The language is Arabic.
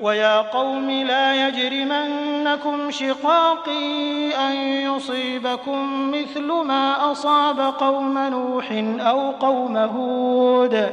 ويا قوم لا يجرمنكم شقاقي أن يصيبكم مثل ما أصاب قوم نوح أو قوم هود.